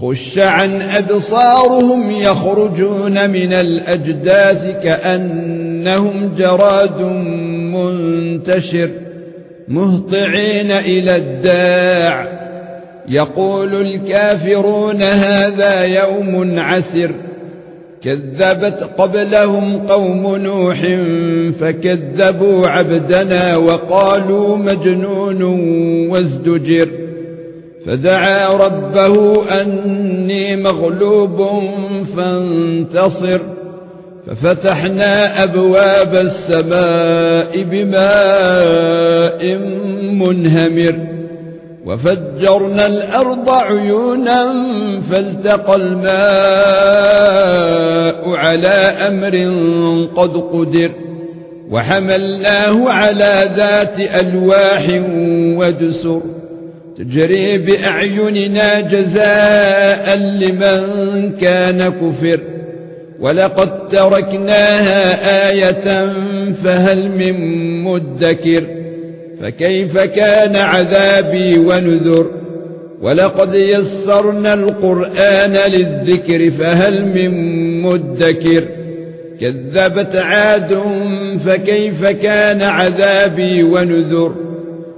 خش عن أبصارهم يخرجون من الأجداث كأنهم جراد منتشر مهطعين إلى الداع. يقول الكافرون هذا يوم عسر. كذبت قبلهم قوم نوح فكذبوا عبدنا وقالوا مجنون وازدجر. فدعا ربه أني مغلوب فانتصر. ففتحنا أبواب السماء بماء منهمر. وفجرنا الأرض عيونا فالتقى الماء على أمر قد قدر. وحملناه على ذات ألواح ودسر. تجري بأعيننا جزاء لمن كان كفر. ولقد تركناها آية فهل من مدكر؟ فكيف كان عذابي ونذر؟ ولقد يسرنا القرآن للذكر فهل من مدكر؟ كذبت عاد فكيف كان عذابي ونذر؟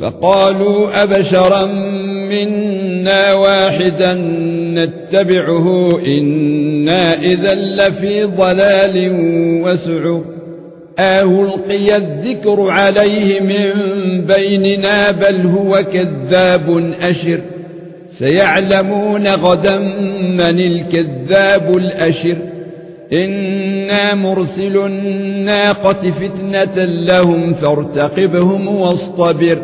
فقالوا أبشرا منا واحدا نتبعه إنا إذا لفي ضلال وسعر. آه القي الذكر عليه من بيننا بل هو كذاب أشر. سيعلمون غدا من الكذاب الأشر. إنا مرسل الناقة فتنة لهم فارتقبهم واصطبر.